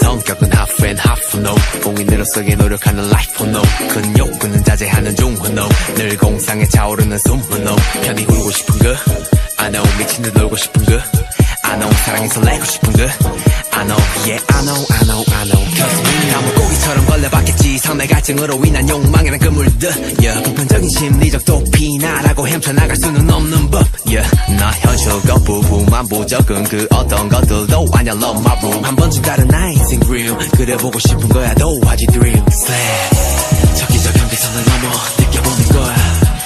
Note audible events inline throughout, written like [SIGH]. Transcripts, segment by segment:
성격은 half and half no 공인으로서의 노력하는 life no 큰 욕구는 자제하는 중후 no 늘 공상에 차오르는 숨후 no 편히 울고 싶은 그 I know 미친 듯 놀고 싶은 그 I know 사랑해서 내고 싶은 그 I know yeah I know I know I know Cause we 이성내 갈증으로 인한 욕망이란 그물들 yeah. 보편적인 심리적 도피나라고 헤쳐나갈 수는 없는 법 yeah. 나 현실 거부부만 보적은 그 어떤 것들도 I love my room 한 번쯤 다른 나이생 그림 그려보고 싶은 거야 도 아직 dream slap 적기적 경계선을 넘어 느껴보는 거야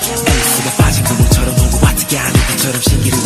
에이스가 빠진 구멍처럼 오고 와트게 아 것처럼 신기루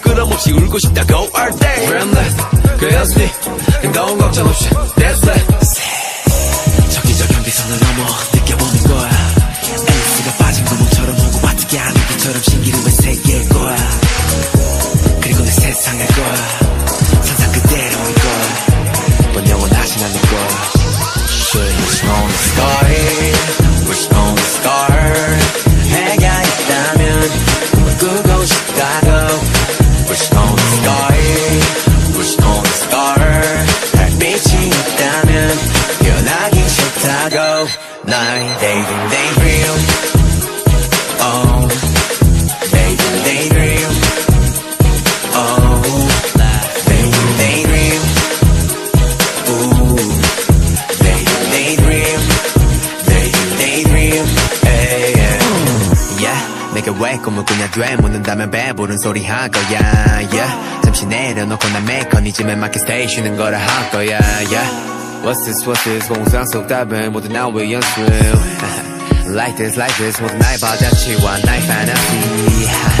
같이 울고 싶다 go all day f r i e n d left 그래야지 네 행동은 걱정 없이 that's it 적기적 경비선을 넘어 they, think they real. Oh, they, think they real. Oh, they, think they real. Ooh, they, think they real. They, think they real. Hey, yeah. yeah, 내가 왜 꿈을 꾸냐 되묻는다면 배부른 소리 할 거야. Yeah, 잠시 내려놓고 나 메커니즘에 맞게 스테이 쉬는 거라 할 거야. Yeah. What's this, what's this 공상 속 답은 모두 나의 연습 Like this, like this 모두 나의 바닥치와 나의 fantasy [LAUGHS]